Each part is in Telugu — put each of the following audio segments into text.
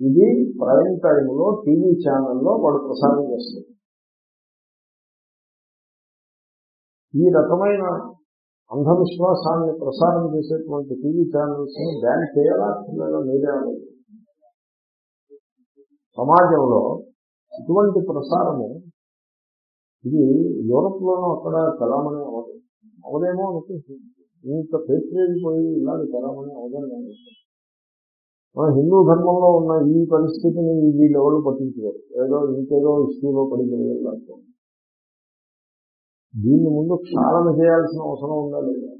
ఇది ప్రైమ్ టైంలో టీవీ ఛానల్లో వాడు ప్రసారం చేస్తుంది ఈ రకమైన అంధవిశ్వాసాన్ని ప్రసారం చేసేటువంటి టీవీ ఛానల్స్ని బ్యాన్ చేయాలా లేదా మీరే సమాజంలో ఇటువంటి ప్రసారము ఇది యూరప్ లోనూ అక్కడ చలామణి అవదు అవదేమో అనుకుంటుంది ఇంత పోయి ఇలాంటి చలామణి అవదని నేను మన హిందూ ధర్మంలో ఉన్న ఈ పరిస్థితిని వీళ్ళు ఎవరు పట్టించుకోరు. ఏదో ఇంకేదో ఇష్యూలో పడిపోయేలాగా దీన్ని ముందు క్షాళన చేయాల్సిన అవసరం ఉందా లేదా?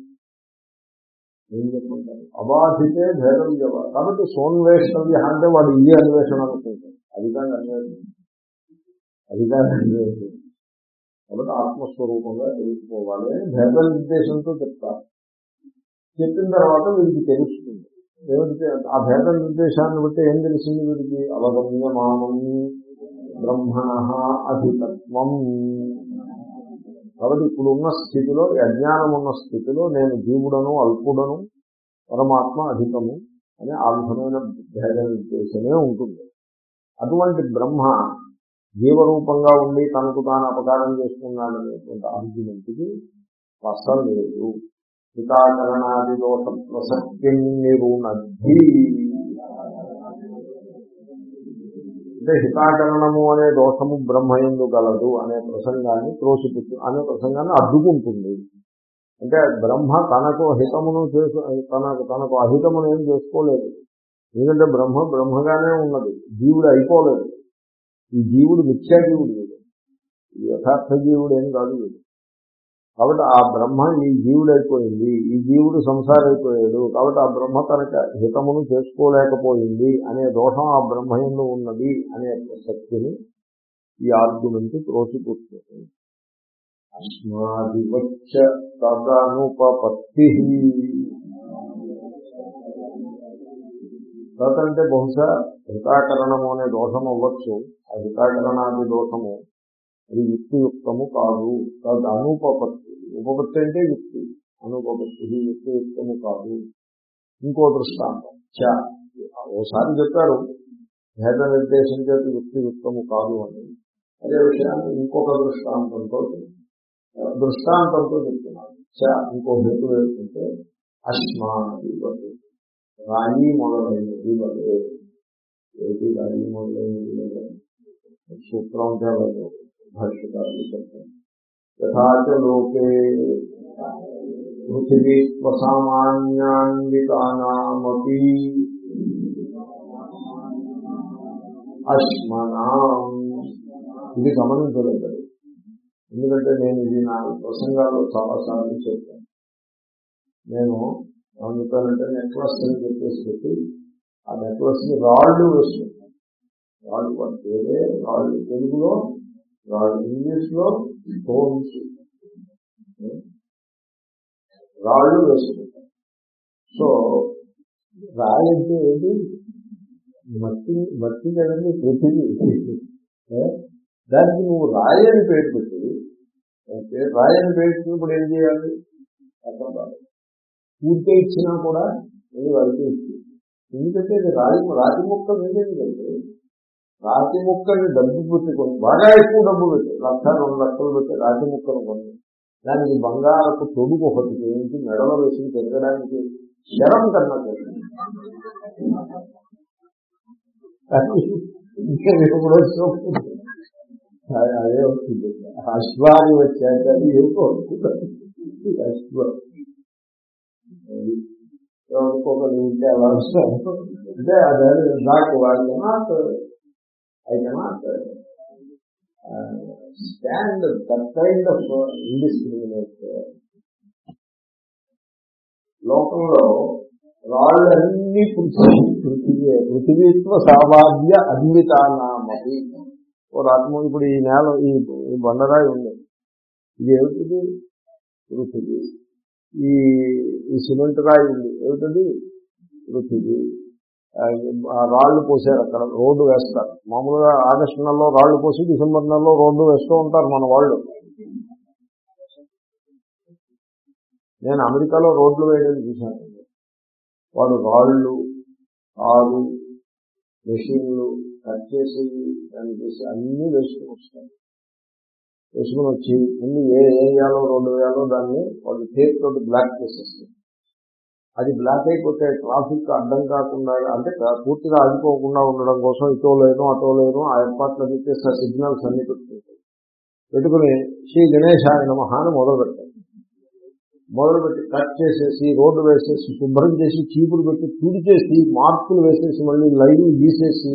ఏం చెప్పుకుంటారు అబాధితే భేదం జవ కాబట్టి సోన్వేషవ్య అంటే వాడు ఈ అన్వేషణ అనుకుంటారు అది కానీ అన్వేషణ. అది కానీ అన్వేషణ. కాబట్టి ఆత్మస్వరూపంగా తెలుసుకోవాలి అని భేద నిర్దేశంతో చెప్తారు. చెప్పిన తర్వాత వీరికి తెలుస్తుంది. ఏమిటి ఆ భేద నిర్దేశాన్ని బట్టి ఏం తెలిసింది వీడికి? అవగమ్యమానం బ్రహ్మణ అధితత్వం కాబట్టి ఇప్పుడు ఉన్న స్థితిలో అజ్ఞానం ఉన్న స్థితిలో నేను జీవుడను అల్పుడను పరమాత్మ అధికము అనే ఆ విధమైన భేద నిర్దేశమే ఉంటుంది. అటువంటి బ్రహ్మ జీవరూపంగా ఉండి తనకు తాను అపకారం చేసుకున్నాడనేటువంటి ఆర్గ్యుమెంట్కి లేదు. లేదు హితాకరణాది ప్రసక్తి అంటే హితాకరణము అనే దోషము బ్రహ్మయందు గలదు అనే ప్రసంగాన్ని త్రోసిపుచ్చు అనే ప్రసంగాన్ని అడ్డుకుంటుంది. అంటే బ్రహ్మ తనకు హితమును చేసు తనకు తనకు అహితమును ఏం చేసుకోలేదు. ఎందుకంటే బ్రహ్మ బ్రహ్మగానే ఉన్నది జీవుడు అయిపోలేదు. ఈ జీవుడు మిథ్యా జీవుడు వీడు. ఈ యథార్థ జీవుడు ఏం కాదు వీడు. కాబట్టి ఆ బ్రహ్మ ఈ జీవుడైపోయింది ఈ జీవుడు సంసారైపోయాడు కాబట్టి ఆ బ్రహ్మ తనక హితమును చేసుకోలేకపోయింది అనే దోషం ఆ బ్రహ్మయంలో ఉన్నది అనే శక్తిని ఈ ఆర్గ్యుమెంట్ త్రోసిపుచ్చుతుంది అస్మాదివచ్చ తదనుపపత్తి. తదంటే బహుశా హితాకరణము అనే దోషం అవ్వచ్చు ఆ హితాకరణాది దోషము అది యుక్తియుక్తము కాదు తద్ అనుపపత్తి. ఉపపత్తి అంటే యుక్తి. అనుపపత్తి. ఇది యుక్తియుక్తము కాదు ఇంకో దృష్టాంతం. చ ఓసారి చెప్పారు. భేద నిర్దేశం చేత యుక్తియుక్తము కాదు అని. అదే విషయాన్ని ఇంకొక దృష్టాంతంతో దృష్టాంతంతో చెప్తున్నారు. చ ఇంకో హేతు ఏంటంటే అశ్మాది వద్దు. రాయి మొదలైనది వలే ఏది రాయి మొదలైనది లేదా సూత్రం లేదు భాష్యకారులు చెప్తారు యథాచ లోకే పృథివీత్వసామాన్యాన్వితానామపి అశ్మనాం ఇది గమనించలేదు ఎందుకంటే నేను ఇది నా ప్రసంగాల్లో చాలాసార్లు చెప్పాను. నేను ఏమని చెప్పానంటే నెక్లెస్ అని చెప్పేసి పెట్టి ఆ నెక్లెస్ని రాళ్ళు వేసుకుంటాను. రాళ్ళు వాటి పేరే రాళ్ళు. తెలుగులో ఇంగ్లీష్లో స్టోన్స్ రాళ్ళు వేసుకుంటారు సో రాయి అంటే ఏంటి? మట్టి మట్టి కదండి పృథివీ. దానికి నువ్వు రాయి అని పేరు పెట్టి. ఓకే, రాయి అని పేరు పెట్టినప్పుడు ఏం చేయాలి? అర్థం కాదు. పూర్తి ఇచ్చినా కూడా నేను వరకు ఇచ్చి ఎందుకంటే ఇది రాయి రాతి ముక్క మీదేది రాతి ముక్కని డబ్బు పెట్టుకొని బాగా ఎక్కువ డబ్బు పెట్టి. లక్ష రెండు లక్షలు పెట్టి రాతి ముక్కను కొన్ని దానికి బంగారపు తొడుగు ఒకటి చేయించి మెడలో వేసి పెరగడానికి శరం కన్నా చేయాలి. వచ్చినప్పుడు అదే వస్తుంది. అశ్వాన్ని వచ్చాక అది ఎక్కువ వస్తుంది అశ్వం ఉంటే అలా వస్తాం అంటే అదే నాకు వాళ్ళు cannot I cannot stand that kind of indiscriminate లోకంలో రాళ్ళన్నీ పృథివీ పృథివీ పృథివీత్వ సామాన్య అన్వితానామది ఓ రాత్మ ఇప్పుడు ఈ నేల ఈ బండరాయి ఉంది. ఇది ఏమిటిది? పృథివీ. ఈ సిమెంట్ రాయి ఉంది. ఏమిటది? పృథివీ. రాళ్ళు పోసారు అక్కడ రోడ్డు వేస్తారు. మామూలుగా ఆగస్టు నెలలో రాళ్ళు పోసి డిసెంబర్ నెలలో రోడ్డు వేస్తూ ఉంటారు మన వాళ్ళు. నేను అమెరికాలో రోడ్లు వేయడం చూశాను. వాడు రాళ్ళు ఆరు మెషిన్లు కట్ చేసి దాన్ని చేసి అన్నీ వేసుకుని వస్తారు వేసుకుని వచ్చి ముందు ఏ ఏరియాలో రెండు వేయాలో దాన్ని వాళ్ళు టేప్ తోటి బ్లాక్ చేసేస్తారు అది బ్లాక్ అయిపోతే ట్రాఫిక్ అడ్డం కాకుండా అంటే పూర్తిగా ఆగిపోకుండా ఉండడం కోసం ఇటో లేను అటో లేను ఆ ఏర్పాట్లు పెట్టేసి ఆ సిగ్నల్స్ అన్ని పెట్టుకుంటాయి పెట్టుకుని శ్రీ గణేశాయ నమః అని మొదలు మొదలుపెట్టి కట్ చేసేసి రోడ్డు వేసేసి శుభ్రం చేసి చీపులు పెట్టి తుడిచేసి మార్పులు వేసేసి మళ్ళీ లైన్ గీసేసి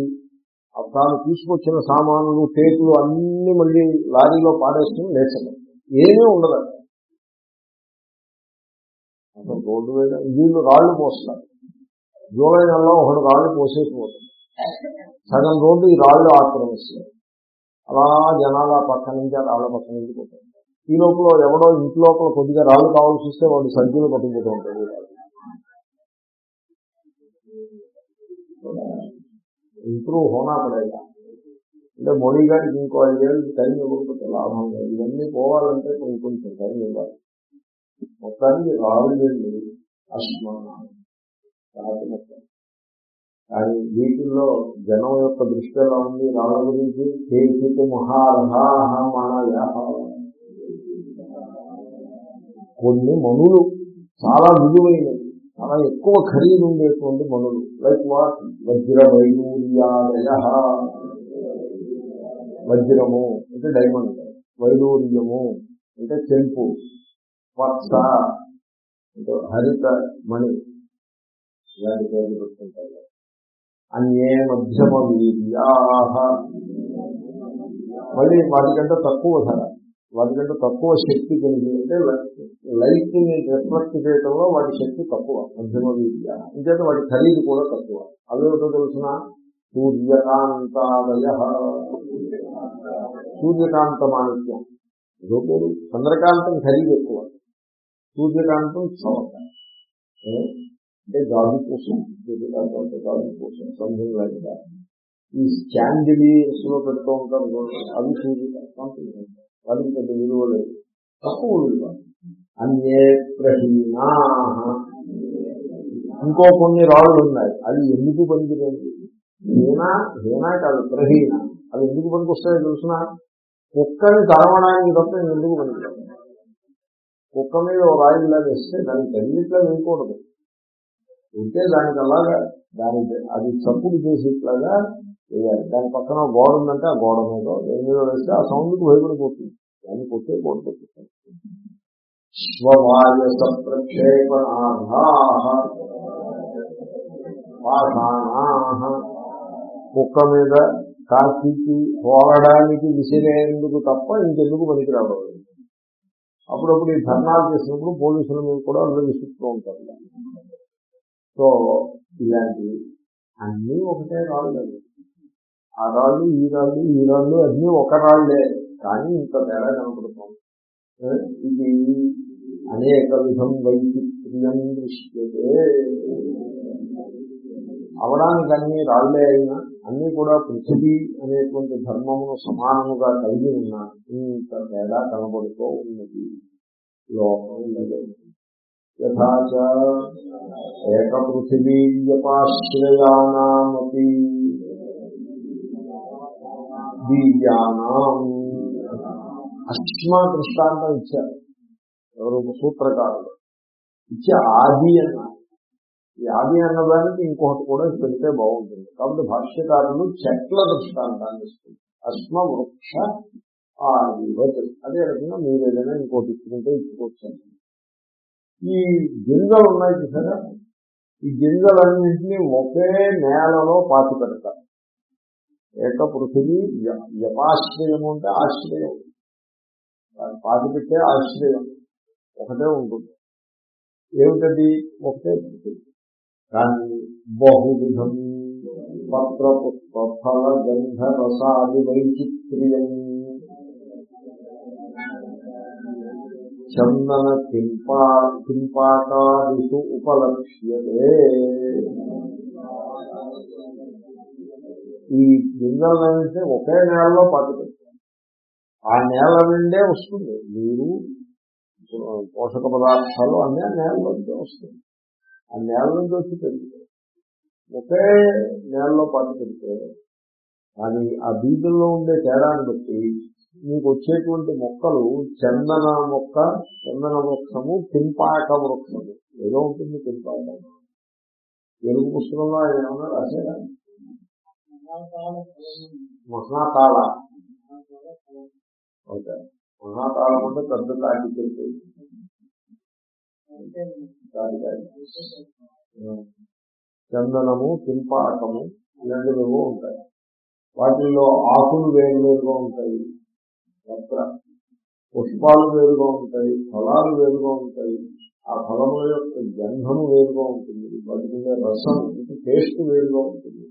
తాను తీసుకొచ్చిన సామాన్లు టేకులు అన్ని మళ్ళీ లారీలో పాడేసుకుని లేచడం. ఏమీ ఉండదు రోడ్డు మీద వీళ్ళు రాళ్ళు పోస్తారు. జూలై నెలలో ఒకడు రాళ్ళు పోసేసి పోతుంది సగం రోడ్డు ఈ రాళ్ళు ఆక్రమిస్తారు. అలా జనాల పక్క నుంచి ఆ రాళ్ళ పక్క నుంచి పోతారు. ఈ లోపల ఎవడో ఇంటి లోపల కొద్దిగా రాళ్ళు కావాల్సి వస్తే వాడు సంఖ్యలు పట్టుకుపోతూ ఉంటాడు. ఇంప్రూవ్ హోనా పడేగా అంటే మోడీ గారికి ఇంకో ఐదేళ్ళు టైం ఇవ్వకపోతే లాభం లేదు. ఇవన్నీ పోవాలంటే కొంచెం కొంచెం టైం ఇవ్వాలి. మొత్తానికి రాళ్ళు అస్మానం రాతి మొత్తం కానీ వీటిల్లో జనం యొక్క దృష్టి ఎలా ఉంది? రాళ్ళ గురించి కేసిత కొన్ని మనులు చాలా విలువైనవి. చాలా ఎక్కువ ఖరీదు ఉండేటువంటి మనులు. Like what? వజ్ర వైడూర్యాదయ వజ్రము అంటే డైమండ్. వైడూర్యము అంటే చెంపు. పచ్చ అంటే హరిత మణి ఇలాంటి పేర్లు పెట్టుకుంటారు. అన్యే మధ్యమ వీర్యాహ మళ్ళీ వాటికంటే తక్కువ ధర. వాటికంటే తక్కువ శక్తి కలిగి అంటే లైట్ని రిఫ్లెక్ట్ చేయడంలో వాటి శక్తి తక్కువ మధ్యమ వీర్య ఇంకేత వాటి ఖరీదు కూడా తక్కువ. అవేమిటో తెలిసిన? సూర్యకాంతాదయ. సూర్యకాంత మాణిక్యం. ఏదో చంద్రకాంతం ఖరీదు ఎక్కువ. సూర్యకాంతం చవక అంటే గాజు కోసం సూర్యకాంతం అంటే గాజు కోసం సంథింగ్ లైక్ దాట్. ఈ స్టాండిలీస్లో పెడుతూ ఉంటారు అవి సూర్యకాంతం వాటికి పెద్ద విలువ లేదు. తక్కువ విలువ. అన్యే ప్రహీనా ఇంకో కొన్ని రాళ్ళు ఉన్నాయి. అవి ఎందుకు పనికిరండి హీనా హీనా కాదు ప్రహీన అవి ఎందుకు పనికొస్తాయో తెలుసిన? కుక్కని తరవడానికి తప్ప ఎందుకు పనికిరాదు కుక్క మీద ఒక రాయి ఇలా వేస్తే దానికి తగిలిట్లా వేయకూడదు. ఉంటే దానికి అలాగా దాని అది చప్పుడు చేసేట్లాగా వేయాలి. దాని పక్కన గోడ ఉందంటే ఆ గోడ మీద దేని మీద వేస్తే ఆ సౌండ్కి భయపడిపోతుంది. దాన్ని కొట్టే గోడ స్వవాయస కుక్క మీద కాకి పోలడానికి విసిరేందుకు తప్ప ఇంకెందుకు పనికిరాదు. అప్పుడప్పుడు ఈ ధర్నాలు చేసినప్పుడు పోలీసుల మీద కూడా అందరూ ఉంటారు. సో ఇలాంటివి అన్నీ ఒకటే రాళ్ళు. ఆ రాళ్ళు ఈ రాళ్ళు ఈ రాళ్ళు అన్నీ ఒక రాళ్ళే కానీ ఇంత తేడా కనపడతాం ఇది అనేక విధం వైచిత్ర్యం దృశ్యతే. అవడానికి అన్ని రాళ్ళే అయినా అన్ని కూడా పృథివీ అనేటువంటి ధర్మమును సమానముగా కలిగి ఉన్న ఇంత తేడా కనబడుతూ ఉన్నది. లోకం ఉన్నది యథాచ ఏక పృథివీ వ్యపాశ్రయానామపి బీజానాం అశ్మ దృష్టాంతం ఇచ్చారు. ఎవరు? సూత్రకారులు ఇచ్చే ఆది అన్నారు ఈ ఆది అన్నదానికి ఇంకొకటి కూడా పెడితే బాగుంటుంది. కాబట్టి భాష్యకారులు చెట్ల దృష్టాంతాన్ని ఇస్తుంది. అశ్మ వృక్ష అదే రకంగా మీరు ఏదైనా ఇంకోటి ఇచ్చుకుంటే ఇచ్చుకోవచ్చు. ఈ గింజలు ఉన్నాయి చూసారా? ఈ గింజలన్నింటినీ ఒకే నేలలో పాతి పెడతారు. ఏక పృథివీ వ్య- అంటే ఆశ్రయం. పాతి పెట్టే ఆశ్రయం. ఒకటే ఉంటుంది. ఏమిటది? ఒకటే పృథివీ కానీ బహువిధం పత్ర పుష్ప ఫల గంధ రసాది వైచిత్ర్యం చందన కింపా కింపాకాదిషు ఉపలక్ష్యతే ఈ గింజలన్నింటినీ ఒకే నేలలో పాతి ఆ నేల నుండే వస్తుంది. నీరు పోషక పదార్థాలు అన్నీ ఆ నేలలోంచి వస్తుంది ఆ నేల నుంచి వచ్చి పెరుగుతాయి ఒకే నేలలో పాటు పెడితే కానీ ఆ బీజంలో ఉండే తేడాన్ని బట్టి మీకు వచ్చేటువంటి మొక్కలు చందన మొక్క చందన వృక్షము పింపాక వృక్షము. ఏదో ఉంటుంది పింపాక తెలుగు పుస్తకంలో ఆయన ఏమన్నా రాశారా మహాకాల ఓకే. మహాకాలం అంటే పెద్ద తాటి. చందనము పింపాకము ఇలాంటివి ఉంటాయి. వాటిల్లో ఆకులు వేరువేరుగా ఉంటాయి. పత్ర పుష్పాలు వేరుగా ఉంటాయి. ఫలాలు వేరుగా ఉంటాయి. ఆ ఫలముల యొక్క గంధము వేరుగా ఉంటుంది. వాటి మీద రసం ఇది టేస్ట్ వేరుగా ఉంటుంది.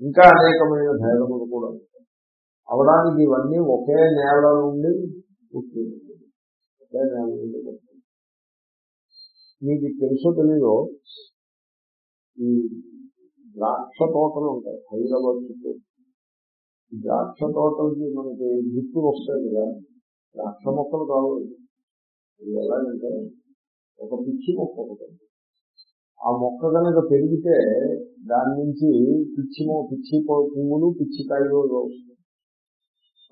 ఇంకా అనేకమైన భేదములు కూడా ఉంటాయి. అవడానికి ఇవన్నీ ఒకే నేల నుండి పుట్టింది ఒకే నేల నుండి మీకు తెలుసో తెలియదో ఈ ద్రాక్ష తోటలు ఉంటాయి హైదరాబాద్ చుట్టూ. ఈ ద్రాక్ష తోటలకి మనకి గుర్తులు వస్తాయి కదా ద్రాక్ష మొక్కలు కావాలి ఇది ఎలాగంటే ఒక పిచ్చి మొక్క ఒకటి. ఆ మొక్క కనుక పెరిగితే దాని నుంచి పిచ్చి పిచ్చి పువ్వులు పిచ్చి కాయలు వస్తాయి.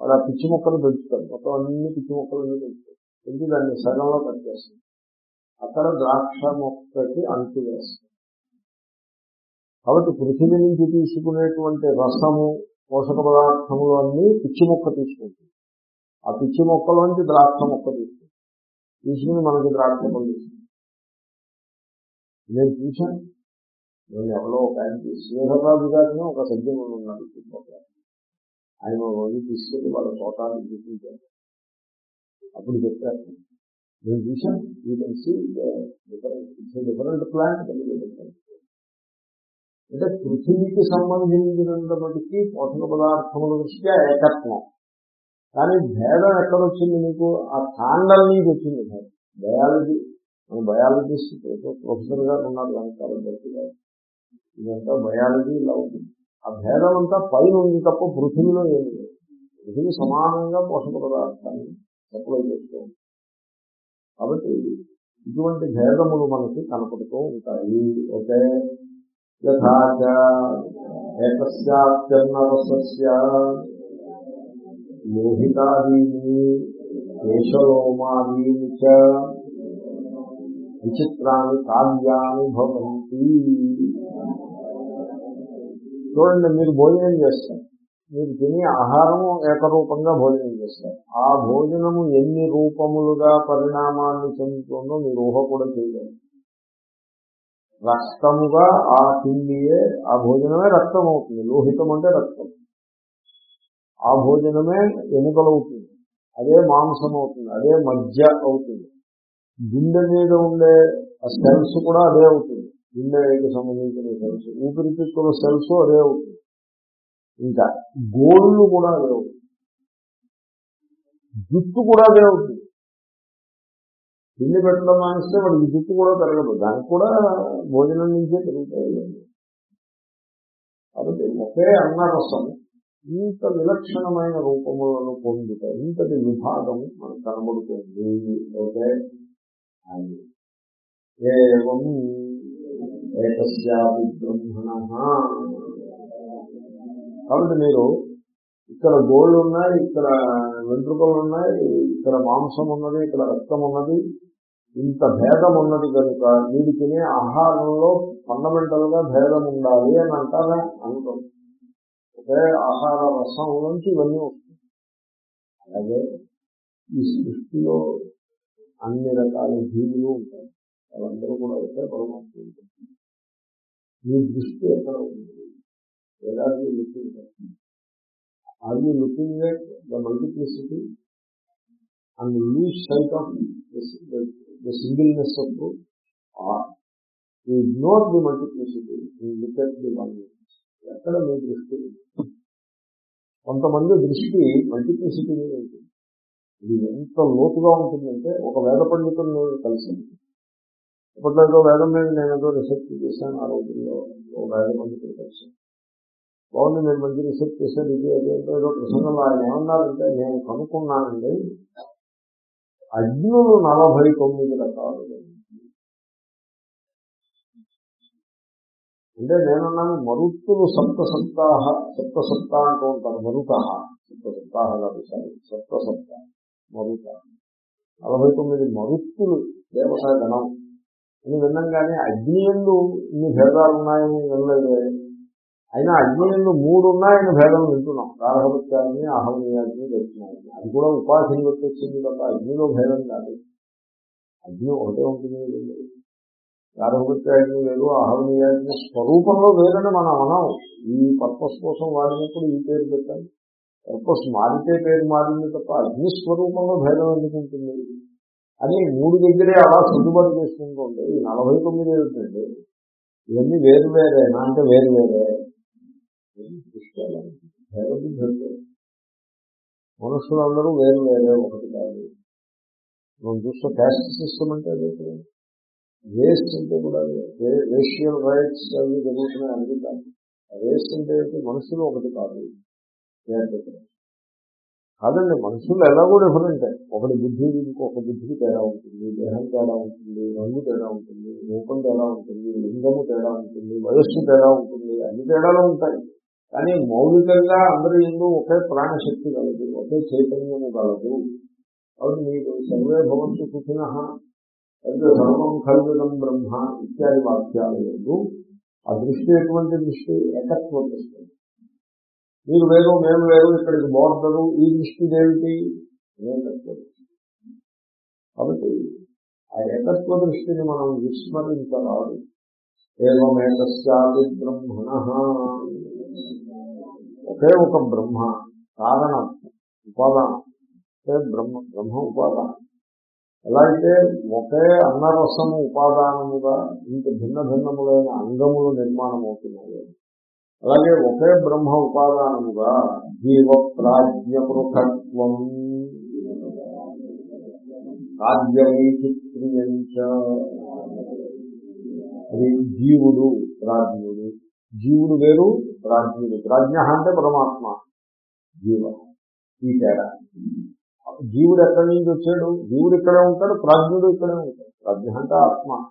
అలా ఆ పిచ్చి మొక్కలు పెంచుతారు మొత్తం అన్ని పిచ్చి మొక్కలు పెంచుతారు పెంచి దాన్ని సగంలో కట్ చేస్తారు అక్కడ ద్రాక్ష మొక్కకి అంటు వేస్తారు కాబట్టి పృథివీ నుంచి తీసుకునేటువంటి రసము పోషక పదార్థములు అన్నీ పిచ్చి మొక్క తీసుకుంటుంది. ఆ పిచ్చి మొక్కలోంచి ద్రాక్ష మొక్క తీసుకుంటుంది. తీసుకుని మనకి ద్రాక్ష పండిస్తుంది. నేను చూశాను. నేను ఎవరో ఒక ఆయన శ్రీధరరాజు గారిని ఒక సజ్జనులు ఉన్నాడు చుట్టుపక్కల ఆయన రోజు తీసుకెళ్ళి వాళ్ళ తోటాన్ని చూపించారు. అప్పుడు చెప్పారు. నేను చూశాను you can see different plant అంటే పృథివీకి సంబంధించినంత మటుకి పోషక పదార్థముల దృష్ట్యా ఏకత్వం. కానీ భేదం ఎక్కడ వచ్చింది మీకు? ఆ కాండం నుంచి వచ్చింది భేదం. బయాలజీ మన బయాలజిస్ట్ ప్రొఫెసర్ గారు ఉన్నారు వెనకాల భర్తీ గారు. ఇదంతా బయాలజీ ఇలా ఉంటుంది. ఆ భేదం అంతా పైన ఉంది తప్ప పృథివీలో ఏమి లేదు. పృథివీ సమానంగా పోషక పదార్థాన్ని సప్లై చేస్తూ ఉంది కాబట్టి ఇటువంటి భేదములు మనకి కనపడుతూ ఉంటాయి. ఓకే? యథాచ ఏకస్యాత్యన్నరసస్య లోహితాదీని కేశలోమాదీని చ విచిత్రాన్ని కావ్యాన్ని భవంతి. చూడండి మీరు భోజనం చేస్తారు. మీరు తినే ఆహారము ఏకరూపంగా భోజనం చేస్తారు. ఆ భోజనము ఎన్ని రూపములుగా పరిణామాన్ని చెందుతుందో మీరు ఊహ కూడా చేయలేదు రక్తముగా ఆ తిండియే ఆ భోజనమే రక్తం అవుతుంది లోహితం అంటే రక్తం. ఆ భోజనమే ఎముకలవుతుంది. అదే మాంసం అవుతుంది అదే మధ్య అవుతుంది. గుండె మీద ఉండే ఆ సెల్స్ కూడా అదే అవుతుంది. గుండెకి సంబంధించిన సెల్స్. ఊపిరితిత్తుల సెల్స్ అదే అవుతుంది. ఇంకా గోళ్ళు కూడా అదే అవుతుంది జుట్టు కూడా అదే తిండి పెట్టడం మానేస్తే వాడికి జుట్టు కూడా పెరగదు. దానికి కూడా భోజనం నుంచే పెరుగుతాయి కాబట్టి ఒకే అన్నరసం ఇంత విలక్షణమైన రూపములను పొందుట ఇంతటి విభాగము మనకు కనబడుతుంది. ఓకే? అది. ఏవం ఏకస్యాపి బ్రహ్మణ కాబట్టి మీరు ఇక్కడ గోళ్ళు ఉన్నాయి ఇక్కడ వెంట్రుకలు ఉన్నాయి ఇక్కడ మాంసం ఉన్నది ఇక్కడ రక్తం ఉన్నది ఇంత భేదం ఉన్నది కనుక మీరు తినే ఆహారంలో ఫండమెంటల్గా భేదం ఉండాలి అని అంటారా? అనుకో ఒకే ఆహార రసం నుంచి ఇవన్నీ వస్తాయి. అలాగే ఈ సృష్టిలో అన్ని రకాల జీవులు ఉంటాయి వాళ్ళందరూ కూడా ఒకే పరమాత్మ ఉంటుంది మీ దృష్టి ఎక్కడ ఉంది? ఎలా looking are you looking at the multiplicity and lose sight of the singleness of truth are you ignore the multiplicity look at the ఎక్కడ మీ దృష్టి కొంతమంది దృష్టి మల్టిప్లిసిటీ మీద ఉంటుంది ఇది ఎంత లోతుగా ఉంటుందంటే ఒక వేద పండితులు కలిసి ఇప్పట్లో వేదం మీద నేను ఏదో రీసెర్చ్ చేశాను ఆ రోజుల్లో వేద పండితులు కలిసాను బాగుంది నేను మంచి రీసెర్చ్ చేశాను ఇది అదేంటో ఏదో ప్రసంగంలో ఆయన ఏమన్నారంటే నేను కనుక్కున్నానండి. అగ్నులు నలభై తొమ్మిది రకాలు. అంటే నేనున్నాను మరుత్తులు సప్త సప్తాహ సప్త సప్తా అంటూ ఉంటారు. మరుత. సప్త సప్తాహ కాదు సారీ సప్త సప్త మరుత. నలభై తొమ్మిది మరుత్తులు దేవతా గణం. అని విన్నాం కానీ అగ్ని ఎందు ఇన్ని భేదాలు ఉన్నాయని వినలేదు. అయినా అగ్ని మూడు ఉన్నాయని భేదం వింటున్నాం. రాఘవత్యాన్ని అహమనీయాన్ని దర్శనాన్ని అది కూడా ఉపాధిని బట్టి వచ్చింది తప్ప అగ్నిలో భేదం కాదు. అగ్ని ఒకటే ఉంటుంది గార్హపత్యాగ్ని లేదు అహమనీయాన్ని స్వరూపంలో వేరని మనం అనం ఈ పర్పస్ కోసం వాడినప్పుడు ఈ పేరు పెట్టాలి. పర్పస్ మారితే పేరు మారింది తప్ప అగ్ని స్వరూపంలో భేదం ఎందుకుంటుంది అని మూడు దగ్గరే అలా సర్దుబాటు చేసుకుంటుంది ఈ నలభై తొమ్మిది ఏమిటండి? ఇవన్నీ వేరు వేరేనా? అంటే వేరు వేరే. మనుషులందరూ వేరు వేరే ఒకటి కాదు. మనం చూస్తే క్యాస్ట్ సిస్టమ్ అంటే అదే వేస్ట్ అంటే కూడా రేషియల్ రైట్స్ అవి జరుగుతున్నాయి అన్ని కాదు. వేస్ట్ అంటే మనుషులు ఒకటి కాదు. కాదండి మనుషులు ఎలా కూడా డిఫరెంట్ ఒకటి బుద్ధి ఇంకొక బుద్ధికి తేడా ఉంటుంది. దేహం తేడా ఉంటుంది రంగు తేడా ఉంటుంది రూపం తేడా ఉంటుంది లింగము తేడా ఉంటుంది వయస్సు తేడా ఉంటుంది అన్ని తేడాలు ఉంటాయి. కానీ మౌలికంగా అందరి ఎందు ఒకే ప్రాణశక్తి కలదు ఒకే చైతన్యము కలదు. కాబట్టి మీరు సర్వే భవంతు సుఖిన అయితే సర్వం కల్విదం బ్రహ్మ ఇత్యాది వాక్యాలు లేదు. ఆ దృష్టి ఎటువంటి దృష్టి? ఏకత్వ దృష్టి మీరు వేరు మేము వేరు ఇక్కడికి బోర్డరు ఈ దృష్టి ఏమిటి ఏకత్వ దృష్టి కాబట్టి ఆ ఏకత్వ దృష్టిని మనం విస్మరించరాదు. ఏమేకస్యాది బ్రహ్మణ. ఒకే ఒక బ్రహ్మ కారణం ఉపాదానం. అంటే బ్రహ్మ బ్రహ్మ ఉపాదానం. ఎలా అయితే ఒకే అన్నరసము ఉపాదానముగా ఇంత భిన్న భిన్నములైన అంగములు నిర్మాణం అవుతున్నాయి అలాగే ఒకే బ్రహ్మ ఉపాదానముగా జీవ ప్రాజ్ఞ పృథత్వం కార్యవైచిత్ర్యంచ అది జీవుడు ప్రాజ్ఞ జీవుడు వేరు ప్రాజ్ఞుడు ప్రాజ్ఞ అంటే పరమాత్మ జీవ ఈ తేడా. జీవుడు ఎక్కడి నుంచి వచ్చాడు? జీవుడు ఇక్కడే ఉంటాడు ప్రాజ్ఞుడు ఇక్కడే ఉంటాడు. ప్రాజ్ఞ అంటే ఆత్మ.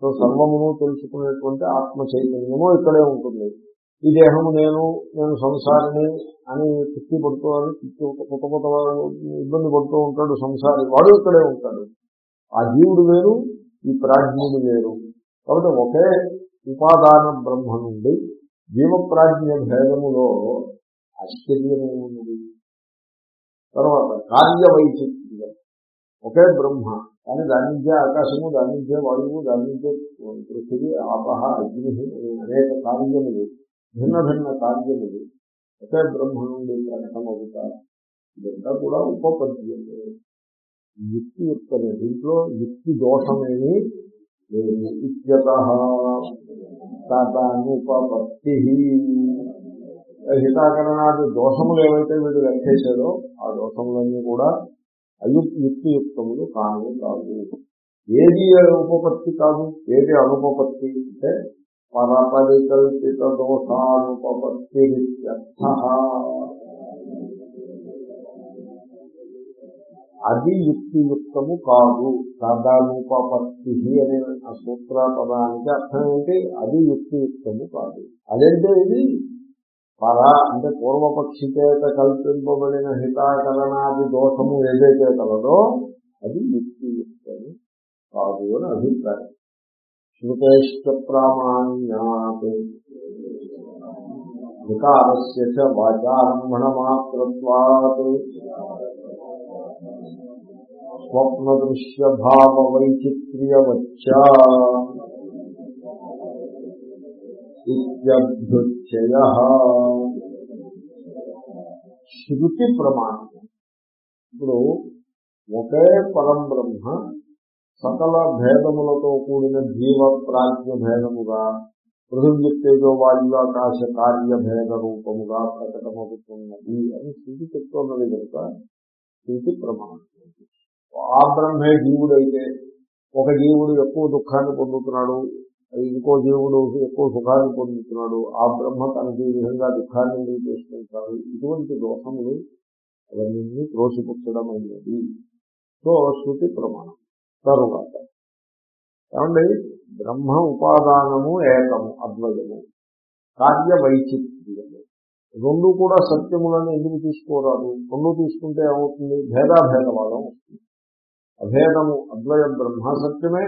సో సర్వమును తెలుసుకునేటువంటి ఆత్మ చైతన్యము ఇక్కడే ఉంటుంది. ఈ దేహము నేను నేను సంసారిని అని తిప్పి పడుతున్నాను అని కొత్త కొత్త ఇబ్బంది పడుతూ ఉంటాడు సంసారి. వాడు ఇక్కడే ఉంటాడు. ఆ జీవుడు వేరు ఈ ప్రాజ్ఞుడు వేరు. కాబట్టి ఒకే ఉపాదాన బ్రహ్మ నుండి జీవ ప్రాజ్ఞ భేదములో ఆశ్చర్యమే ఉన్నది తర్వాత కార్య వైచిత్ర్యం ఒకే బ్రహ్మ. కానీ దాని నుంచే ఆకాశము దాని నుంచే వాయువు దాని నుంచే పృథివీ ఆపహ అగ్ని అనేక కార్యములు భిన్న భిన్న కార్యములు ఒకే బ్రహ్మ నుండి ప్రకటమవుతారు ఇదంతా కూడా ఉపపద్యమే. యుక్తి యుక్తమే దీంట్లో యుక్తి దోషమేమి లేదు ఇత్యత తదనుపపత్తి హితాకరణాది దోషములు ఏవైతే వీడు లెక్కేశాడో ఆ దోషములన్నీ కూడా అయుక్తియుక్తములు కాను కాదు ఏది ఉపపత్తి కాదు ఏది అనుపపత్తి అంటే పరపరికల్పిత దోషానుపపత్తి అది యుక్తియుక్తము కాదు. తదనుపపత్తి అనే ఆ సూత్ర పదానికి అర్థం ఏంటి అది యుక్తియుక్తము కాదు. అదంటే ఇది పర అంటే పూర్వపక్షి చేత కల్పింపబడిన హితాకరణాది దోషము ఏదైతే కలదో అది యుక్తియుక్తము కాదు అని అభిప్రాయం. శృతేష్ట ప్రామాణ్యాత్ వికారస్య వాచారంభణ మాత్రత్వాత్. స్వప్న దృశ్య భావ వైచిత్ర్యవచ్చ ఇత్యభ్యుచ్చయ శృతి ప్రమాణం ఇప్పుడు ఒకే పరం బ్రహ్మ సకల భేదములతో కూడిన జీవ ప్రాజ్ఞ భేదముగా పృథివీ తేజో వాయు ఆకాశ కార్య భేద రూపముగా ప్రకటమవుతున్నది అని స్థితి చెప్తున్నది కనుక స్థితి ప్రమాణం. ఆ బ్రహ్మే జీవుడైతే ఒక జీవుడు ఎక్కువ దుఃఖాన్ని పొందుతున్నాడు ఇంకో జీవుడు ఎక్కువ సుఖాన్ని పొందుతున్నాడు ఆ బ్రహ్మ తనకి ఈ విధంగా దుఃఖాన్ని ఎందుకు చేసుకుంటాడు ఇటువంటి దోషములు అవన్నీ త్రోసిపుచ్చడం అయినది సో శృతి ప్రమాణం. తరువాత. ఏమండి? బ్రహ్మ ఉపాదానము ఏకము అద్వయము. కార్య వైచిత్ర్యము. రెండు కూడా సత్యములని ఎందుకు తీసుకోరాదు? రెండు తీసుకుంటే ఏమవుతుంది? భేదాభేదవాదం వస్తుంది. అభేదము అద్వయ బ్రహ్మ సత్యమే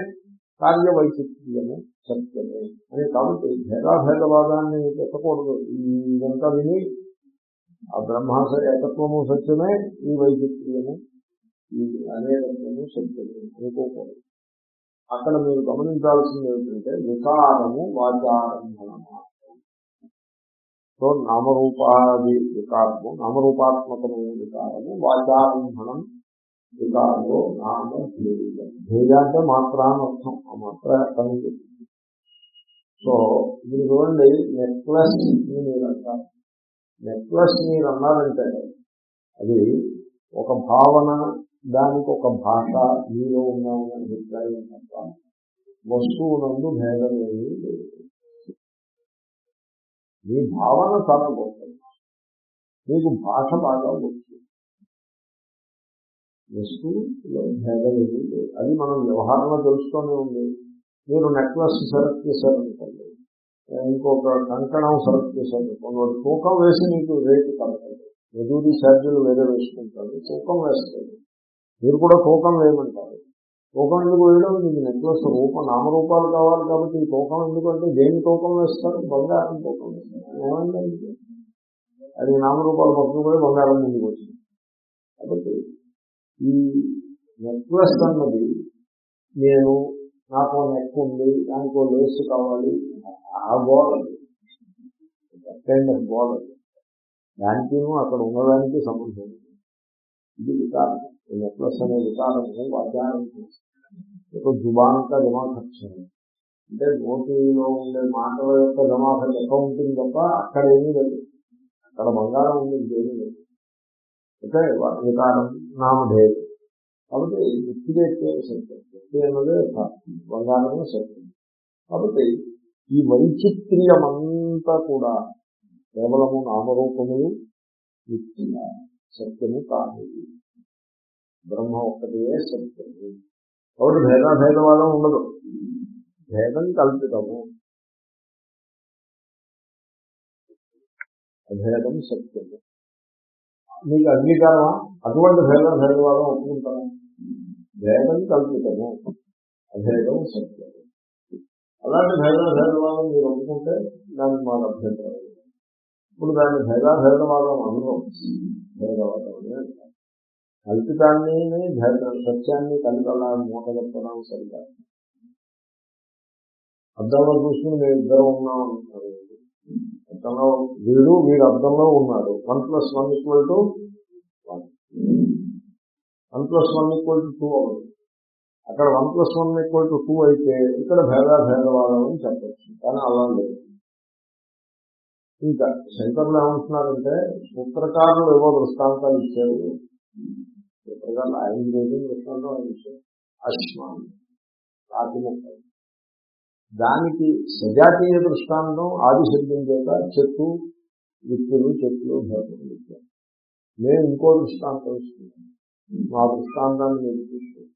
కార్య వైచిత్ర్యము సత్యమే. అని కాబట్టి భేదాభేదవాదాన్ని పెట్టకూడదు ఇదంతా విని ఆ బ్రహ్మ ఏకత్వము సత్యమే ఈ వైచిత్ర్యము ఈ అనేకత్వము సత్యమే అనుకోకూడదు. అక్కడ మీరు గమనించాల్సింది ఏమిటంటే వికారము వాచారంభణమా సో నామరూపాది వికారము నామరూపాత్మకము వికారము వాచారంభణం వికారము నామం భేద. భేద అంటే మాత్ర అని అర్థం ఆ మాత్ర అర్థం సో మీరు చూడండి నెక్లెస్ మీరు అంటారు. నెక్లెస్ మీరు అన్నారంటే అది ఒక భావన దానికి ఒక భాష మీలో ఉన్నామని అభిప్రాయం తప్ప వస్తువునందు భేదం ఏమీ లేదు. మీ భావన చాలా గొప్పది. మీకు భాష బాగా వచ్చు. వస్తువులో భేదం ఏమీ లేదు. అది మనం వ్యవహారంలో తెలుస్తూనే ఉంది. మీరు నెక్లెస్ సెలెక్ట్ చేశారనుకోండి ఇంకొక కంకణం సెలెక్ట్ చేశారనుకోండి తూకం వేసి మీకు రేటు కలగదు మజూరీ ఛార్జీలు వేరే వేసుకుంటారు తూకం వేస్తాడు. మీరు కూడా తూకం వేయమంటారు. తూకం ఎందుకు వేయడం? మీకు నెక్లెస్ రూపం నామరూపాలు కావాలి కాబట్టి ఈ తూకం ఎందుకంటే దేని తూకం వేస్తారు? బంగారం తూకం వేస్తారు. ఏమంటే అది? నామరూపాలు పక్కన కూడా బంగారం ముందుకు వచ్చింది. కాబట్టి ఈ నెక్లెస్ అన్నది నేను నాకు నెక్ ఉంది దానికో లేసు కావాలి. ఆ గోడ కైండ్ ఆఫ్ గోడ అక్కడ ఉన్నదానికి సంబంధం ఇది వికారం. ఈ నెక్లెస్ అనే వికారము వాచారం ఒక జుబాంక జమా ఖర్చు అంటే నోటిలో ఉండే మాటల యొక్క జమా ఖర్చు ఎక్కడ ఉంటుంది తప్ప అక్కడ ఏమీ లేదు. అక్కడ బంగారం ఉంది ఏమీ లేదు. అంటే వికారం. నామధేయం. కాబట్టి వ్యక్తిగా సత్యం వ్యక్తి అన్నదే బంగారమే సత్యం కాబట్టి ఈ వైచిత్ర్యమంతా కూడా కేవలము నామరూపములు నిత్య సత్యము కాదు. బ్రహ్మ ఒక్కటే సత్యము. కాబట్టి భేదాభేదవాదం ఉండదు. భేదం కల్పితము. అభేదం సత్యము. మీకు అంగీకారమా? అటువంటి భేదం భేదవాదం ఒప్పుకుంటాము భేదం కల్పితము. అభేదం సత్యం అలాంటి భేద భేదవాదం మీరు ఒప్పుకుంటే దానికి మాకు అభ్యంతరం ఇప్పుడు దాన్ని భేదాభేదవాదం అనుభవం భేదవాదం కల్పితాన్ని భేద సత్యాన్ని కలిపలా మూట సరిగా. అర్థంలో చూసుకుని మేము ఇద్దరు ఉన్నాం అంటున్నారు. అర్థంలో వీడు వీడు అర్థంలో ఉన్నాడు. One plus one equal to one. One plus one equal to two అవ్వదు అక్కడ one plus one equal to two అయితే ఇక్కడ భేదాభేదవాదం అని చెప్పచ్చు. కానీ అలా లేదు. ఇంకా శంకర్లు ఏమంటున్నారంటే సూత్రకారులు ఏవో దృష్టాంతాలు ఇచ్చారు. సూత్రకారులు ఆయన చేసిన దృష్టాంతం ఆయన ఇచ్చారు. ఆయుష్మాన్ రాతి ముక్కలు దానికి సజాతీయ దృష్టాంతం ఆది శబ్దం చేత చెట్టు విత్తులు చెట్లు భేదం ఇచ్చారు. మేము ఇంకో దృష్టాంతం ఇస్తున్నాం మా దృష్టాంతాన్ని మీరు చూసుకోండి.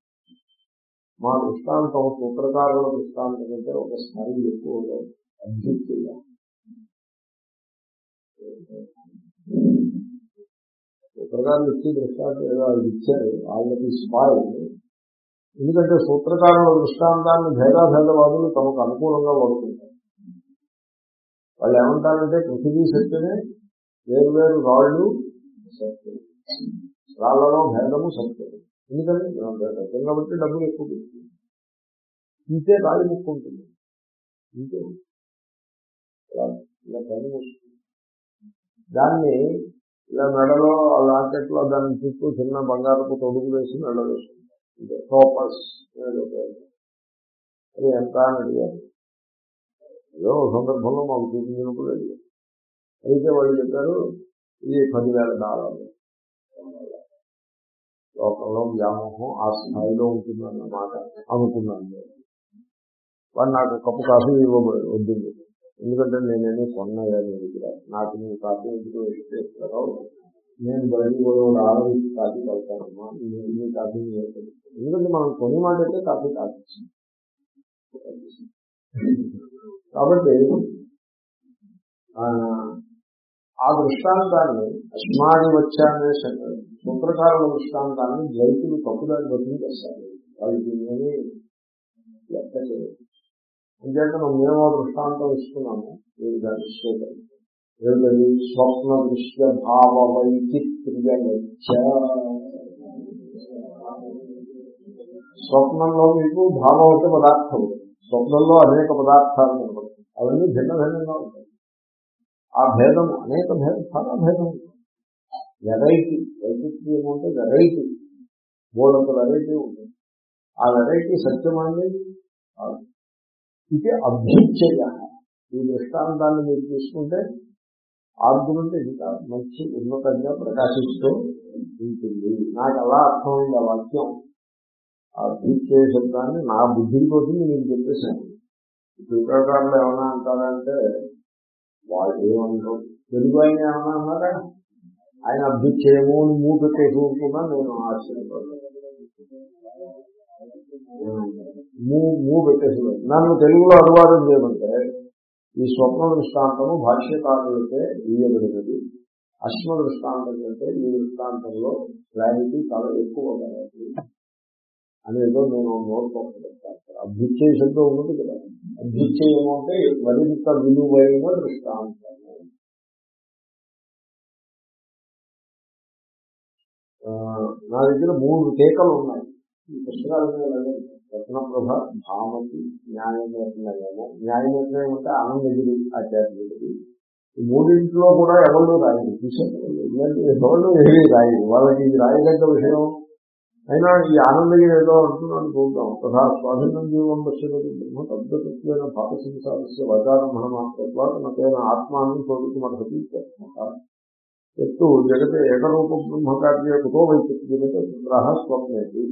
మా దృష్టాంతం సూత్రకారుల దృష్టాంతం కంటే ఒక స్థాయి ఎక్కువ అభ్యుక్తిగా సూత్రకారులు ఇచ్చి దృష్టాంతం ఏదో వాళ్ళు ఇచ్చారు. వాళ్ళకి స్పాయ్ ఎందుకంటే సూత్రకారుల దృష్టాంతాన్ని భేదాభేదవాదులు తమకు అనుకూలంగా వాడుకుంటారు. వాళ్ళు ఏమంటారంటే పృథివీ సత్యమే వేరు వేరు రాళ్ళు సత్యం రాళ్ళలో భేదము సత్యం ఎందుకంటే సత్యం కాబట్టి డబ్బులు ఎక్కువ పెడుతుంది ఇంతే రాయి ముక్కు ఉంటుంది. ఇంతే ఇలా పని దాన్ని ఇలా మెడలో లాకెట్లో దాని చుట్టూ చిన్న బంగారపు తొడుగులు వేసి మెడ వేస్తుంది టోపస్ అది ఎంత అని అడిగారు ఏదో సందర్భంలో మాకు చూపించినప్పుడు అడిగారు అయితే వాళ్ళు చెప్పారు ఇది పదివేల డాలర్లు. లోకంలో వ్యామోహం ఆ స్థాయిలో ఉంటుందన్నమాట అనుకున్నాను నేను. వాడు నాకు కప్పు కాఫీ ఇవ్వబడి వద్దు. ఎందుకంటే నేనేమి కొన్నాయా నీ దగ్గర. నాకు నువ్వు కాఫీ ఎందుకు ఇస్తారో నేను బయటికి పోయి ఆలోచించి కాఫీ తాగుతానమ్మా. నీ కాఫీ ఎందుకంటే మనం కొని మాట అయితే కాఫీ తాగచ్చు. కాబట్టి ఆ, దృష్టాంతాన్ని అస్మాది వచ్చానే సూత్రకారుల దృష్టాంతాన్ని ద్వైతులు తప్పుదాన్ని బతులు చేస్తారు వాళ్ళు దీన్ని లెక్క చేయరు అంచేత మేము ఆ దృష్టాంతం ఇస్తున్నాము. మీరు దాన్ని స్వీకరించారు ఏమిటది స్వప్న దృశ్య భావ వైచిత్ర్య స్వప్నంలో మీకు భావం అంటే పదార్థం స్వప్నంలో అనేక పదార్థాలు కనబడతాయి అవన్నీ భిన్న భిన్నంగా ఉంటాయి. ఆ భేదం అనేక భేదం చాలా భేదం. వెరైటీ వైచిత్ర్యం అంటే వెరైటీ మూడంత వెరైటీ ఉంటుంది. ఆ వెరైటీ సత్యమాన్ని ఇది అభ్యుచ్చయ ఈ దృష్టాంతాన్ని మీరు తీసుకుంటే ఆర్గ్యుమెంట్ ఇంకా మంచి ఉన్నతంగా ప్రకాశిస్తూ ఉంటుంది. నాకు అలా అర్థమైంది ఆ వాక్యం. ఆ అభ్యుచ్చయ శబ్దాన్ని నా బుద్ధితోటి నేను చెప్పేశాను. టీకాకారులు ఏమైనా అంటారంటే వాళ్ళు ఏమంటారు తెలుగు ఆయన ఏమన్నా అన్నారా? ఆయన అభ్యుచ్చయము అని మూడు పెట్టేసి ఊరుకున్నా నేను ఆశ్చర్యపడ్డాను మూ మూ పెట్టేసి నన్ను తెలుగులో అనువాదం చేయమంటే ఈ స్వప్న దృష్టాంతము భాష్యకారులకే ఇయ్యబడినది. అశ్వ దృష్టాంతం కంటే ఈ దృష్టాంతంలో క్లారిటీ చాలా ఎక్కువ కలదు అనేదో నేను నోటుకోకపోతాను అభ్యుచ్చయ శబ్దం ఉన్నది కదా. అభ్యుచ్చయము అంటే మరింత విలువైన దృష్టాంతము. నా దగ్గర మూడు టీకలు ఉన్నాయి. ఈ పుస్తకాలు రత్నప్రభ భామతి న్యాయ నిర్ణయము న్యాయ నిర్ణయం అంటే ఆనందగిరి ఆచార్యుడిది ఈ మూడింట్లో కూడా ఎవరు రాయదు చూసారు ఎవరు ఏమీ రాయదు వాళ్ళకి ఇది రాయదగ్గ విషయం. అయినా ఈ ఆనందగిరి ఏదో అంటున్నాను చూద్దాం తథా స్వాధీనం జీవం పశ్యగతి బ్రహ్మ తద్గతత్వైన భావ సంసారస్య వదారంభణ మాత్రత్వాతేన ఆత్మాన్ని చోటుకు మనకి ఎత్తు జగతే ఏకరూప బ్రహ్మకార్య కుతో వైచిత్ర్యత స్వప్నేది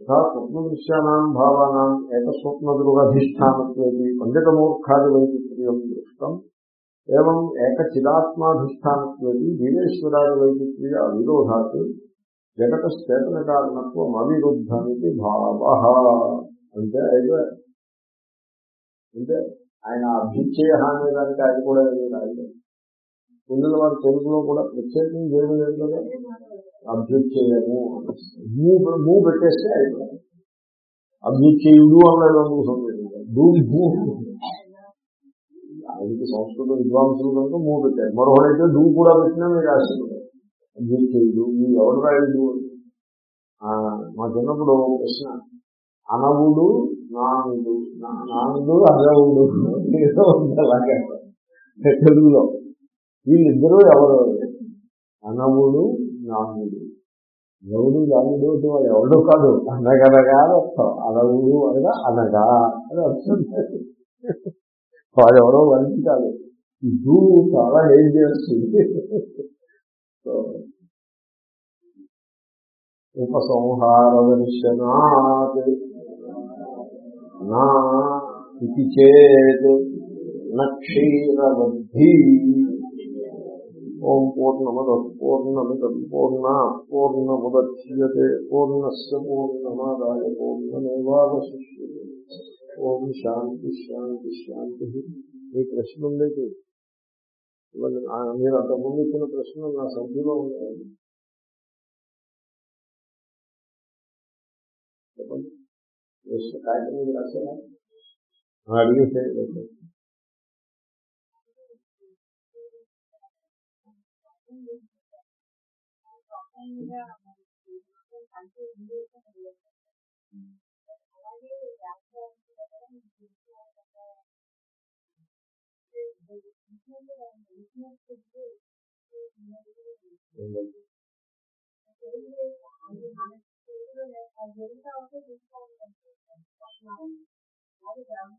తథా స్వప్న దృశ్యానాం భావానాం ఏకస్వప్నదృగధిష్టానత్వేది పండితమూర్ఖాది వైచిత్ర్యం దృష్టం ఏం ఏకచిదాత్మాధిష్టానత్వేది జీవేశ్వరాది వైచిత్ర్య అవిరోధాత్ జగత చేతన కారణత్వం అవిరుద్ధానికి భావ అంటే అయితే అంటే ఆయన అభ్యుచ్చయ అనే దానికి ఆయన కూడా ఏమీ రాయలేదు। ముందుల వారి తెలుగులో కూడా ప్రత్యేకంగా ఏమీ లేదు కదా? అభ్యుచ్చయము మూ మూ పెట్టేస్తే అయిపోయింది అభ్యుచ్చయుడు అన్నది అనుకుంటుంది భూ ఆయనకి సంస్కృత విద్వాంసులు కనుక మూ పెట్టారు. మరొకడైతే డూ కూడా పెట్టినా మీరు ఆశ్చర్యపడారు అభ్యుచ్చయుడు మీ ఎవరు రాయుడు? ఆ, మా చిన్నప్పుడు కృష్ణ అనవుడు నానుడు నానుడు అనవుడు ఏదో అలాగే. తెలుగులో. వీళ్ళిద్దరూ ఎవరు? అనవుడు నాముడు ఎవడు నాముడు వాడు ఎవడు కాదు. అనగనగా అని అర్థం. అనగా అనగా అని వస్తుంది వాడు ఎవరో మంచి కాదు ఇది చాలా ఏం చేస్తుంది ఉపసంహార దర్శనాత్ నా ఇది చేత్ నక్షీరవద్ధి ఓం పూర్ణమద పూర్ణమిదం పూర్ణ పూర్ణముద్యతే పూర్ణస్ పూర్ణమాదాయ పూర్ణమేవాశిష్యే ఓం శాంతి శాంతి శాంతి. మీ ప్రశ్న ఉండేది మీరు అంతకుముందు ఇచ్చిన ప్రశ్న నా సభ్యులో ఉన్నాయి చెప్పండి. ప్రశ్న కాగితం మీద రాశారా ఆ, అడిగేసే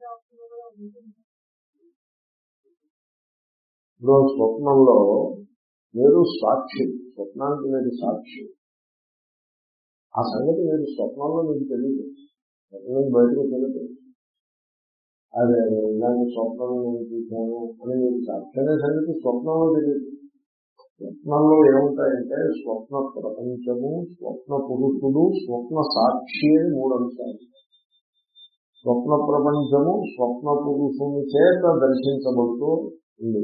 ఇప్పుడు స్వప్నంలో మీరు సాక్షి స్వప్నానికి మీరు సాక్షి. ఆ సంగతి మీరు స్వప్నంలో మీకు తెలియదు స్వప్నం బయటకు తెలియదు అదే ఇలాంటి స్వప్నం చూసాను అని మీరు సాక్షి అనే సంగతి స్వప్నంలో తెలియదు స్వప్నంలో ఏముంటాయంటే స్వప్న ప్రపంచము స్వప్న పురుషుడు స్వప్న సాక్షి అని మూడు అంశాలు స్వప్న ప్రపంచము స్వప్న పురుషుని చేత దర్శించబడుతూ ఉంది.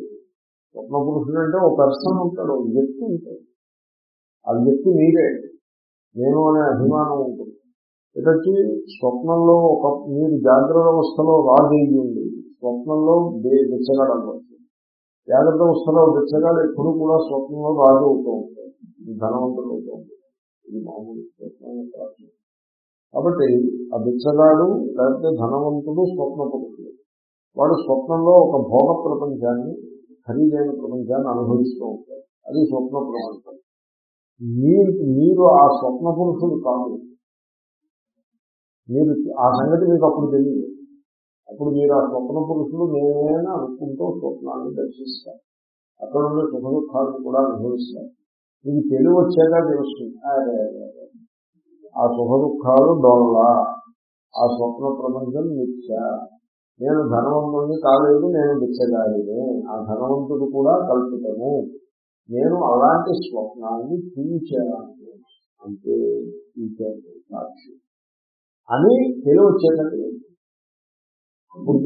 స్వప్న పురుషుడు అంటే ఒక పర్సన్ ఉంటాడు ఒక వ్యక్తి ఉంటాడు. ఆ వ్యక్తి మీరే. నేను అనే అభిమానం ఉంటుంది. ఇటొచ్చి స్వప్నంలో ఒక మీరు జాగ్రత్త అవస్థలో రాజయ్యి ఉంది స్వప్నంలో బిచ్చగాడు అవ్వచ్చు. జాగ్రత్త అవస్థలో బిచ్చగాడు ఎప్పుడు కూడా స్వప్నంలో రాజు అవుతూ ఉంటాడు. ధనవంతుడు అవుతూ ఉంటాడు. ఇది మామూలు స్వప్నం కాబట్టి ఆ బిచ్చగాడు లేకపోతే ధనవంతుడు స్వప్న పురుషుడు వాడు స్వప్నంలో ఒక భోగ ప్రపంచాన్ని ఖరీదైన ప్రపంచాన్ని అనుభవిస్తూ ఉంటారు. అది స్వప్న ప్రపంచం మీరు మీరు ఆ స్వప్న పురుషుడు కాదు. మీరు ఆ సంగతి మీకు అప్పుడు తెలియదు. అప్పుడు మీరు ఆ స్వప్న పురుషుడు నేనేనా అనుకుంటూ స్వప్నాన్ని దర్శిస్తారు. అక్కడ ఉండే సుఖ దుఃఖాలను కూడా అనుభవిస్తారు. మీకు తెలివి వచ్చాక తెలుస్తుంది. ఆ సుఖ దుఃఖాలు డొల్ల ఆ స్వప్న ప్రపంచం నిత్య నేను ధనవంతుడిని కాలేదు నేను బిచ్చగాలిని ఆ ధనవంతుడు కూడా కల్పితము నేను అలాంటి స్వప్నాన్ని చూచాను అంటే చూచాను సాక్షి. అని తెలివచ్చేటట్టు అప్పుడు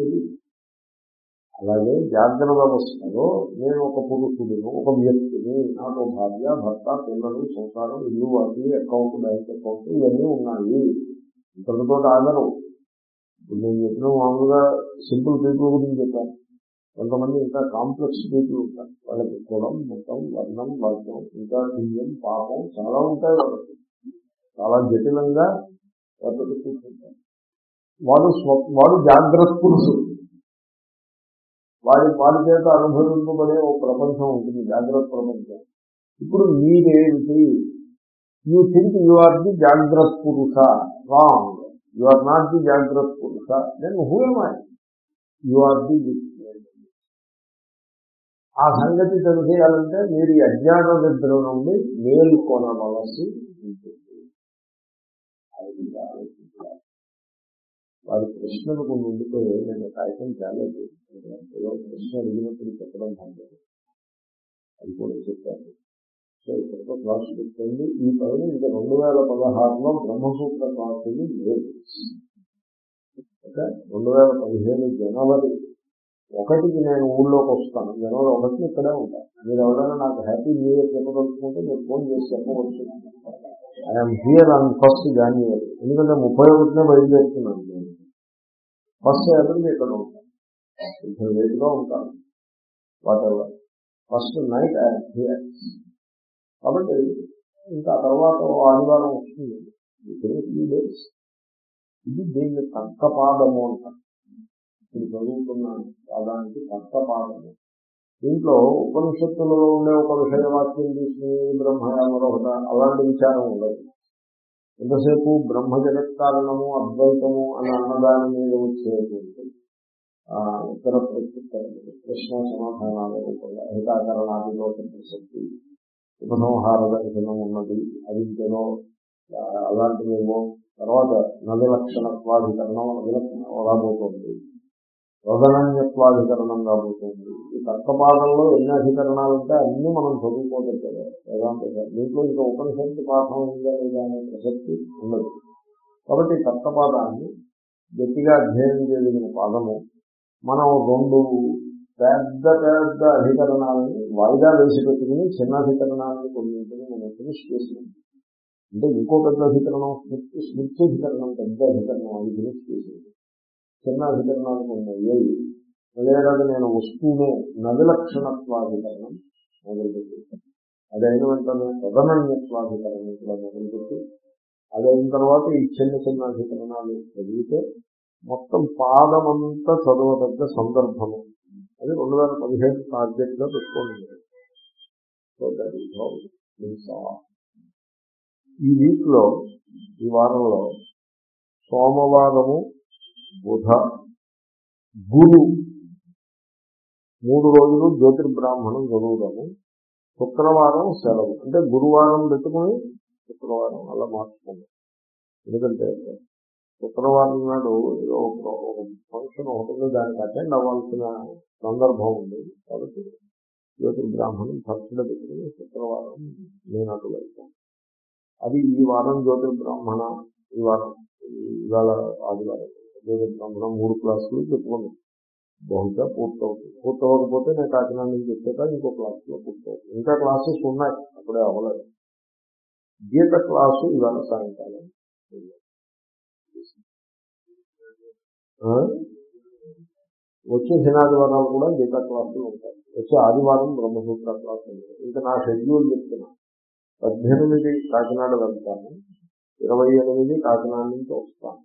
అలాగే జాగ్రత్త వ్యవస్థలో నేను ఒక పురుషుడును ఒక వ్యక్తిని నాకు భార్య భర్త పిల్లలు సంసారం ఇల్లు వాటి అకౌంట్ బ్యాంక్ అకౌంట్ ఇవన్నీ ఉన్నాయి. ఇతరులతో ఆగరు ఇప్పుడు నేను చెప్పిన మామూలుగా సింపుల్ పీపుల్ గురించి చెప్పాను. కొంతమంది ఇంకా కాంప్లెక్స్ పీపుల్ ఉంటారు. వాళ్ళకి కులం మొత్తం వర్ణం వర్గం ఇంకా పుణ్యం పాపం చాలా ఉంటాయి వాళ్ళకి. చాలా జటిలంగా వాళ్ళకి కూర్చుంటారు వాడు వాడు జాగ్రత్త పురుషుడు వాడి వాడి చేత అనుభవింపబడే ఒక ప్రపంచం ఉంటుంది జాగ్రత్త ప్రపంచం. ఇప్పుడు మీరేమిటి? You think you are the జాగ్రత్త పురుష. Wrong you are not the జాగ్రత్త పురుష then who am I you are the ఆ సంగతి తెలిసేయాలంటే మీరు ఈ అజ్ఞాన నిద్ర నుండి మేల్కొనవలసి ఉంటుంది. వారి ప్రశ్నలు కొన్ని ఉండిపోయి నేను కాగితం చేయలేదు ఏదో ప్రశ్న అడిగినప్పుడు చెప్పడం బాగుంది అది కూడా చెప్పాను. సో ఇక్కడితో క్లాస్ పెట్టండి. ఈ పైన ఇంకా రెండు వేల పదహారులో బ్రహ్మసూత్ర క్లాసులు లేదు. ఓకే? రెండు వేల పదిహేను జనవరి ఒకటికి నేను ఊళ్ళోకి వస్తాను. జనవరి ఒకటి ఇక్కడే ఉంటాను. మీరు ఎవరైనా నాకు హ్యాపీ న్యూ ఇయర్ చెప్పదలుచుకుంటే మీరు ఫోన్ చేసి చెప్పవచ్చు. I'm here on first January ఎందుకంటే ముప్పై ఒకటినే బయలుదేరుతున్నాను నేను. ఫస్ట్ ఏప్రిల్ ఇక్కడ ఉంటాను. కొంచెం లేట్గా ఉంటాను. Whatever first night I'm here కాబట్టి ఇంకా తర్వాత ఆదివారం వస్తుంది. డేస్ ఇది దీన్ని తర్కపాదము అంటారు ఇప్పుడు చదువుతున్న పాదానికి తర్కపాదము. దీంట్లో ఉపనిషత్తులలో ఉండే ఒక విషయవాక్యం తీసుకుని బ్రహ్మ అలాంటి విచారం ఉండదు. ఎంతసేపు బ్రహ్మ జగత్ కారణము అద్వైతము అని అన్నదాని మీద వచ్చేటువంటి ఉత్తర ప్రత్యుత్తర ప్రశ్న సమాధానాల రూపంగా ఏకాకరణాదిలో ప్రసక్తి ఉపసంహార దర్శనం ఉన్నది అది ఆ, అలాంటివేమో తర్వాత నది లక్షణత్వాధికరణం రాబోతోంది రోదనాన్యత్వాధికరణం రాబోతోంది ఈ తర్కపాదంలో ఎన్ని అధికరణాలు ఉంటే అన్ని మనం చదువుకోదగ్గదే వేదాంత శాస్త్రం. దీంట్లో ఇంకా ఉపనిషత్తు పాఠం ఉందా లేదా అనే ప్రసక్తి ఉండదు. కాబట్టి ఈ తర్కపాదాన్ని గట్టిగా అధ్యయనం చేయగలిగిన పాదము మనం రెండు పెద్ద పెద్ద అధికరణాలని వాయిదా వేసి పెట్టుకుని చిన్న అధికరణాలను కొన్నింటిని మనం ఫినిష్ చేసినాం అంటే ఇంకో పెద్ద అధికరణం స్మృతి స్మృతి అధికరణం పెద్ద అధికరణం అది ఫినిష్ చేసింది చిన్న అధికరణాలు కొన్ని అయ్యాయి లేదా నేను వస్తూనే నది లక్షణత్వాధికరణం మొదలుపెట్టి అదైన వెంటనే ప్రధానత్వాధికరణం కూడా మొదలుపెట్టి అదైన తర్వాత ఈ చిన్న చిన్న అధికరణాలు చదివితే మొత్తం పాదమంతా చదవదగ్గ సందర్భము. అది రెండు వేల పదిహేను టార్గెట్గా పెట్టుకోండి ఈ వీక్లో ఈ వారంలో సోమవారము బుధ గురు మూడు రోజులు జ్యోతిర్బ్రాహ్మణం చదువుదాము. శుక్రవారం సెలవు. అంటే గురువారం పెట్టుకుని శుక్రవారం అలా మార్చుకున్నాం ఎందుకంటే శుక్రవారం నాడు ఒక ఫంక్షన్ ఒకటి దానికి అటెండ్ అవ్వాల్సిన సందర్భం ఉంది కాబట్టి జ్యోతిర్బ్రాహ్మణం ఫస్ట్ పెట్టుకుని శుక్రవారం నేను అటు వెళ్తాను అది ఈ వారం జ్యోతిర్బ్రాహ్మణ ఈ వారం ఇవాళ ఆదివారం వేద బ్రాహ్మణం మూడు క్లాసులు చెప్పుకున్నాం. బహుశా పూర్తవుతుంది. పూర్తవకపోతే నేను కాకినాడ నుంచి వచ్చాక ఇంకో క్లాసులో పూర్తవుతుంది. ఇంకా క్లాసెస్ ఉన్నాయి అప్పుడే అవ్వలేదు. గీత క్లాసు ఇవాళ సాయంకాలం. ఆ? వచ్చే శనాదివారాలు కూడా గీతా క్లాసులు ఉంటాయి. వచ్చే ఆదివారం బ్రహ్మసూత్ర క్లాసులు ఉంటుంది ఇంకా నా షెడ్యూల్ చెప్తున్నా. పద్దెనిమిది కాకినాడ వెళ్తాను. ఇరవై ఎనిమిది కాకినాడ నుంచి వస్తాను.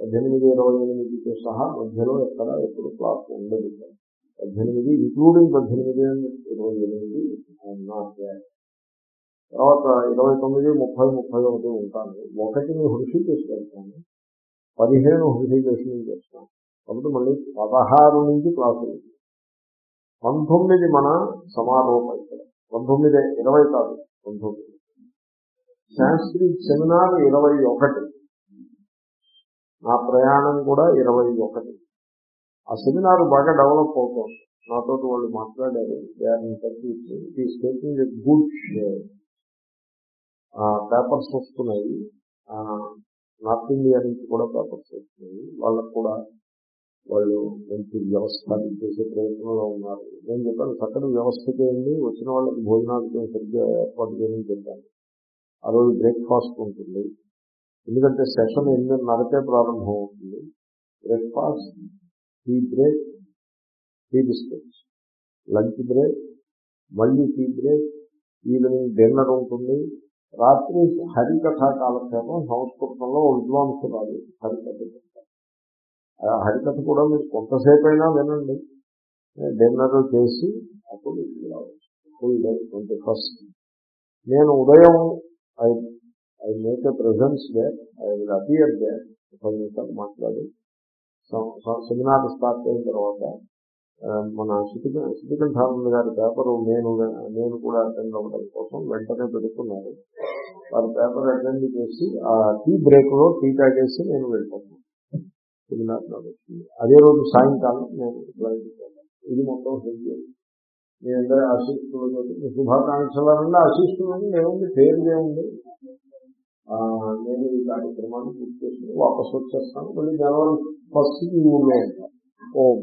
పద్దెనిమిది ఇరవై ఎనిమిదితో సహా మధ్యలో ఎక్కడ ఎప్పుడు క్లాస్ ఉండదు. పద్దెనిమిది ఇంక్లూడింగ్ పద్దెనిమిది ఇరవై ఎనిమిది తర్వాత ఇరవై తొమ్మిది ముప్పై ముప్పై ఒకటి ఉంటాను. ఒకటిని హృషికేశ్ వెళ్తాను పదిహేను హృషికేశ్ నుంచి వస్తాను కాబట్టి మళ్ళీ పదహారు నుంచి క్లాసులు. పంతొమ్మిది మన సమారోప ఇక్కడ పంతొమ్మిది ఇరవై కాదు పంతొమ్మిది. శాస్త్రీ సెమినార్ ఇరవై ఒకటి. నా ప్రయాణం కూడా ఇరవై ఒకటి. ఆ సెమినార్ బాగా డెవలప్ అవుతుంది. నాతో వాళ్ళు మాట్లాడారు. గుడ్ పేపర్స్ వస్తున్నాయి. నార్త్ ఇండియా నుంచి కూడా పేపర్స్ వస్తున్నాయి. వాళ్ళకు కూడా వాళ్ళు మంచి వ్యవస్థ చేసే ప్రయత్నంలో ఉన్నారు. నేను చెప్పాను చక్కటి వ్యవస్థ చేయండి వచ్చిన వాళ్ళకి భోజనాలు సరిగ్గా ఏర్పాటు చేయని చెప్పాను. ఆ రోజు బ్రేక్ఫాస్ట్ ఉంటుంది. ఎందుకంటే సెషన్ ఎనిమిదిన్నరకే ప్రారంభం అవుతుంది. Breakfast tea break tea biscuits. Lunch break మళ్ళీ టీ బ్రేక్ ఈవినింగ్ డిన్నర్ ఉంటుంది. రాత్రి హరికథా కాలక్షేపం సంస్కృతంలో విద్వాంసురాలు హరికథ హరికథ కూడా మీరు కొంతసేపైనా వినండి. డిన్నర్ చేసి అప్పుడు రావచ్చు. ఫుల్ డే ట్వంటీ ఫస్ట్ నేను ఉదయం I I make a presence day I will appear day పది నిమిషాలు మాట్లాడి. సెమినార్ స్టార్ట్ అయిన తర్వాత మన శుతిక శుతికంఠానంద గారి పేపర్ నేను నేను కూడా అటెండ్ అవ్వడం కోసం వెంటనే పెడుతున్నారు. వారి పేపర్ అటెండ్ చేసి ఆ టీ బ్రేక్లో టీ తాగేసి నేను వెళ్ళిపోతాను. సెమినార్ నడుస్తుంది అదే రోజు సాయంకాలం నేను ఫ్లైట్ ఇది మొత్తం షెడ్యూల్ నేను అందరి ఆశిస్తున్నాను శుభాకాంక్షలన్నా ఆశిస్తున్నాను నేనుంది ఆశీస్సులని ఏముంది పేరు ఏముంది నేను ఈ కార్యక్రమాన్ని పూర్తి చేసుకుని వాపసు వచ్చేస్తాను. మళ్ళీ జనవరి ఫస్ట్ ఈ ఊళ్ళో ఉంటాను ఓం.